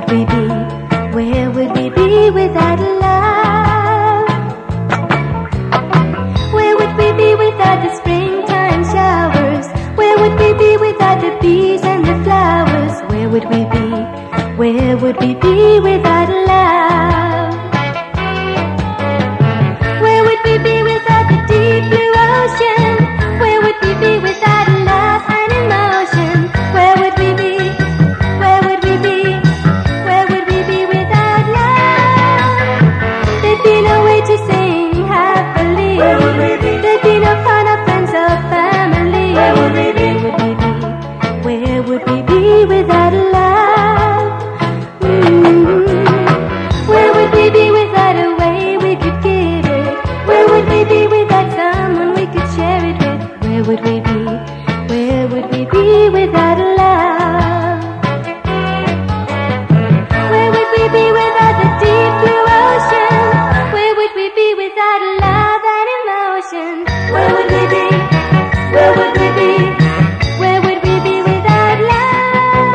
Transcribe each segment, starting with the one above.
would we be? Where would we be without love? Where would we be without the springtime showers? Where would we be without the bees and the flowers? Where would we be? Where would we be would we be? Where would we be without love? Where would we be without the deep blue ocean? Where would we be without love and emotion? Where would we be? Where would we be? Where would we be without love?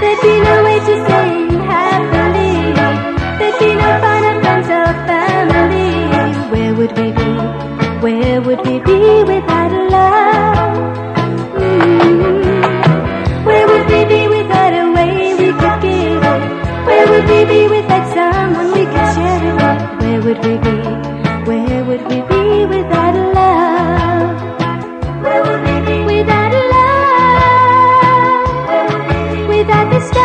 There'd be no way to sing happily. There'd be no fun of friends or family. Where would we be? Where would we be without? we be without someone we can share it with? Where would we be? Where would we be without love? Where would we be without love? Where would we be without this?